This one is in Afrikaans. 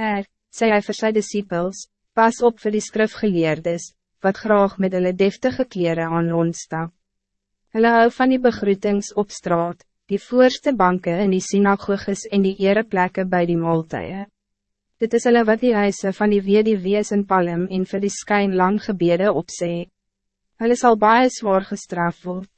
Er, sê hy vir sy disciples, pas op vir die skrifgeleerdes, wat graag met hulle deftige kleren aan rondstap. Hulle hou van die begroetings op straat, die voorste banken in die synagoges en die ereplekke bij die maaltuie. Dit is hulle wat die huise van die wees in Palm en vir die skyn lang gebede opzee. Hulle sal baie zwaar gestraft word.